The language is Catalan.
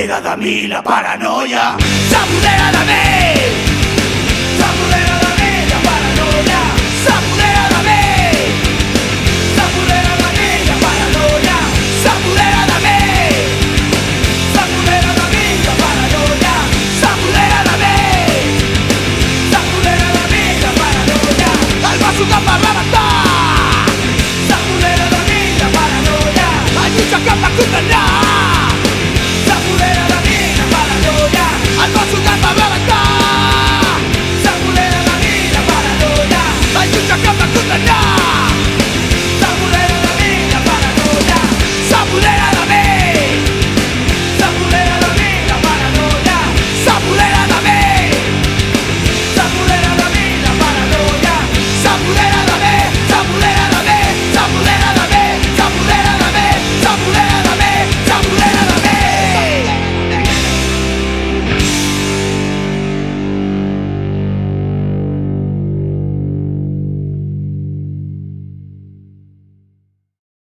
s'apodera de mi la paranoia, s'apodera de mi!